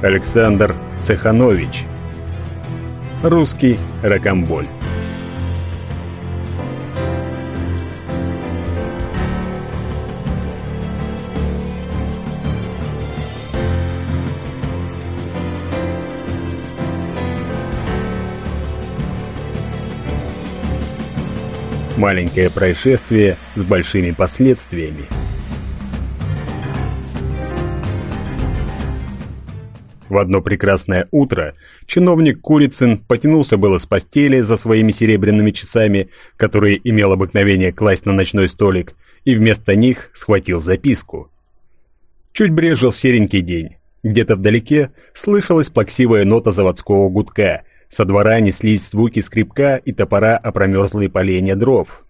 Александр Цеханович. Русский ракомболь. Маленькое происшествие с большими последствиями. В одно прекрасное утро чиновник Курицын потянулся было с постели за своими серебряными часами, которые имел обыкновение класть на ночной столик, и вместо них схватил записку. Чуть брежил серенький день. Где-то вдалеке слышалась плаксивая нота заводского гудка, со двора неслись звуки скрипка и топора о промерзлые поленья дров.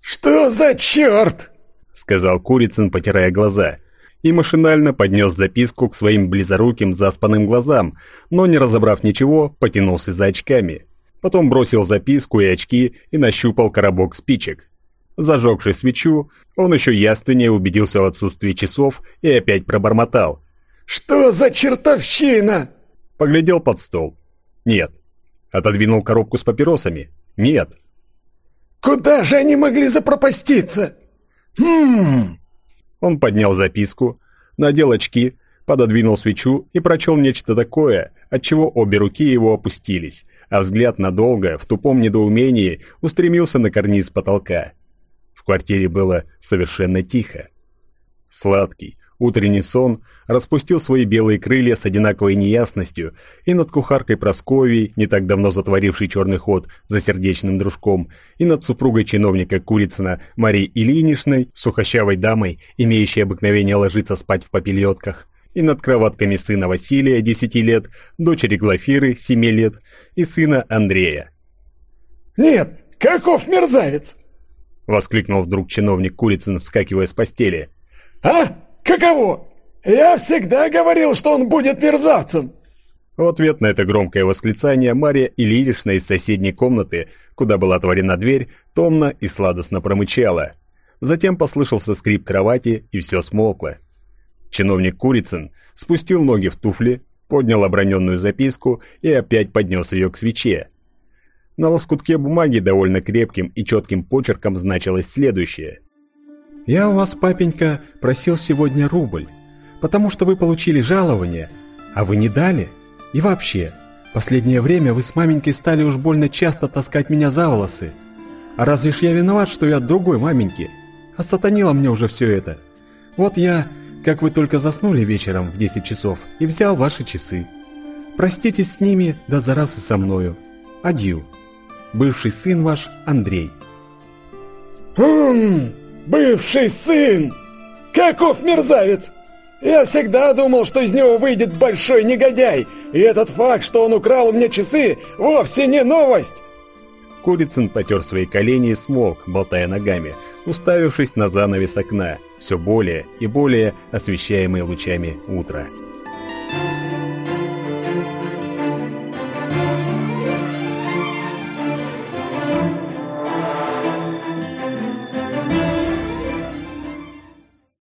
«Что за черт?» — сказал Курицын, потирая глаза, и машинально поднес записку к своим близоруким заспанным глазам, но, не разобрав ничего, потянулся за очками. Потом бросил записку и очки и нащупал коробок спичек. Зажегши свечу, он еще яственнее убедился в отсутствии часов и опять пробормотал. «Что за чертовщина?» Поглядел под стол. «Нет». Отодвинул коробку с папиросами. «Нет». «Куда же они могли запропаститься?» «Хм...» Он поднял записку, надел очки, пододвинул свечу и прочел нечто такое, от чего обе руки его опустились, а взгляд надолго, в тупом недоумении, устремился на карниз потолка. В квартире было совершенно тихо. Сладкий, Утренний сон распустил свои белые крылья с одинаковой неясностью, и над кухаркой Просковией, не так давно затворившей черный ход за сердечным дружком, и над супругой чиновника Курицына Марией Ильиничной, сухощавой дамой, имеющей обыкновение ложиться спать в попельотках, и над кроватками сына Василия, десяти лет, дочери Глафиры, семи лет, и сына Андрея. «Нет, каков мерзавец!» — воскликнул вдруг чиновник Курицын, вскакивая с постели. «А? Каково? Я всегда говорил, что он будет мерзавцем!» В ответ на это громкое восклицание Мария Ильинична из соседней комнаты, куда была отворена дверь, томно и сладостно промычала. Затем послышался скрип кровати, и все смолкло. Чиновник Курицын спустил ноги в туфли, поднял оброненную записку и опять поднес ее к свече. На лоскутке бумаги довольно крепким и четким почерком значилось следующее – «Я у вас, папенька, просил сегодня рубль, потому что вы получили жалование, а вы не дали. И вообще, последнее время вы с маменькой стали уж больно часто таскать меня за волосы. А разве ж я виноват, что я от другой маменьки? А сатанило мне уже все это. Вот я, как вы только заснули вечером в 10 часов, и взял ваши часы. Проститесь с ними, да за раз и со мною. Адью. Бывший сын ваш Андрей». «Хм...» Бывший сын! Каков мерзавец! Я всегда думал, что из него выйдет большой негодяй, и этот факт, что он украл у меня часы, вовсе не новость!» Курицын потер свои колени и смолк, болтая ногами, уставившись на занавес окна, все более и более освещаемый лучами утра.